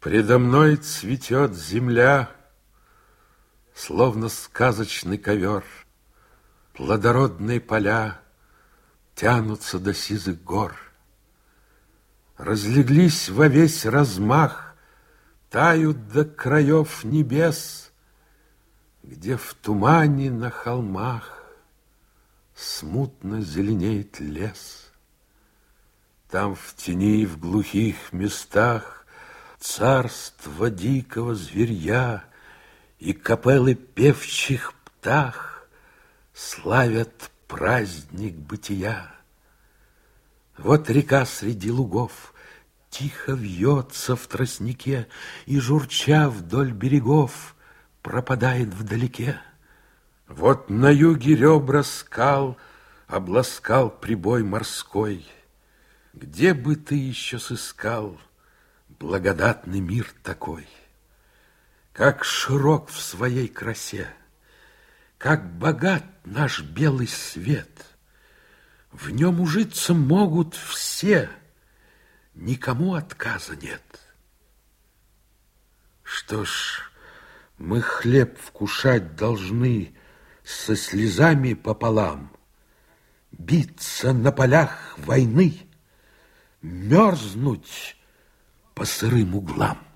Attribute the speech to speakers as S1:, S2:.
S1: Предо мной цветет земля, Словно сказочный ковер. Плодородные поля Тянутся до сизых гор. Разлеглись во весь размах, Тают до краев небес, Где в тумане на холмах Смутно зеленеет лес. Там в тени, в глухих местах Царство дикого зверья И капеллы певчих птах Славят праздник бытия. Вот река среди лугов Тихо вьется в тростнике И, журча вдоль берегов, Пропадает вдалеке. Вот на юге ребра скал Обласкал прибой морской. Где бы ты еще сыскал Благодатный мир такой? Как широк в своей красе, Как богат наш белый свет. В нем ужиться могут все, Никому отказа нет. Что ж, мы хлеб вкушать должны Со слезами пополам, Биться на полях войны, Мерзнуть по сырым углам.